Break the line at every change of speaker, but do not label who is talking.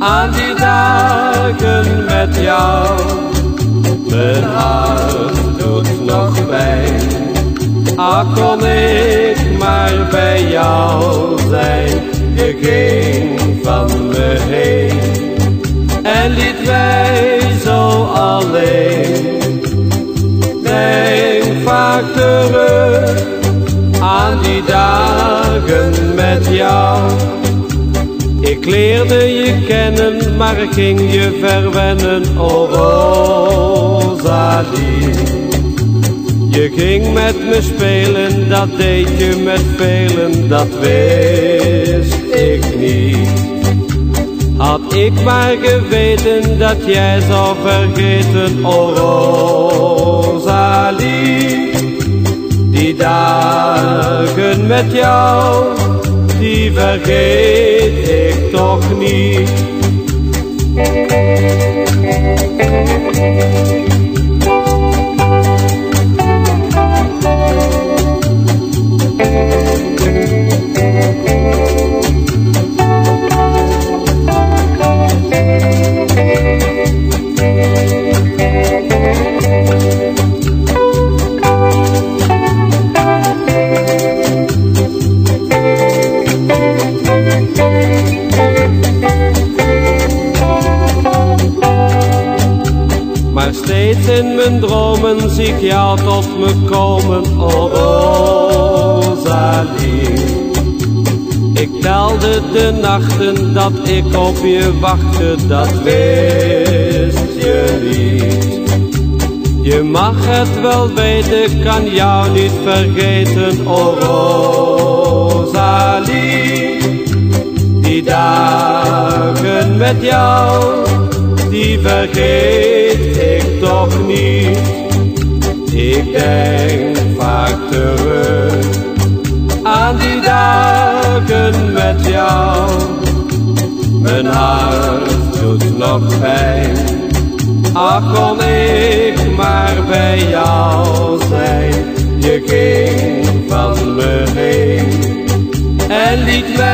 aan die dagen met jou. Mijn hart doet nog pijn, ah kon ik maar bij jou zijn. Je ging van me heen en liet. Ik leerde je kennen, maar ik ging je verwennen, oh Rosalie. Je ging met me spelen, dat deed je met velen, dat wist ik niet. Had ik maar geweten dat jij zou vergeten, oh Rosalie. Die dagen met jou, die vergeet ik toch steeds in mijn dromen zie ik jou tot me komen, oh Rosalie. Ik telde de nachten dat ik op je wachtte, dat wist je niet. Je mag het wel weten, kan jou niet vergeten, oh Rosalie. Die dagen met jou, die vergeet ik toch niet. Ik denk vaak terug aan die dagen met jou. Mijn hart doet nog pijn. Ach, kon ik maar bij jou zijn. Je ging van me heen en liet mij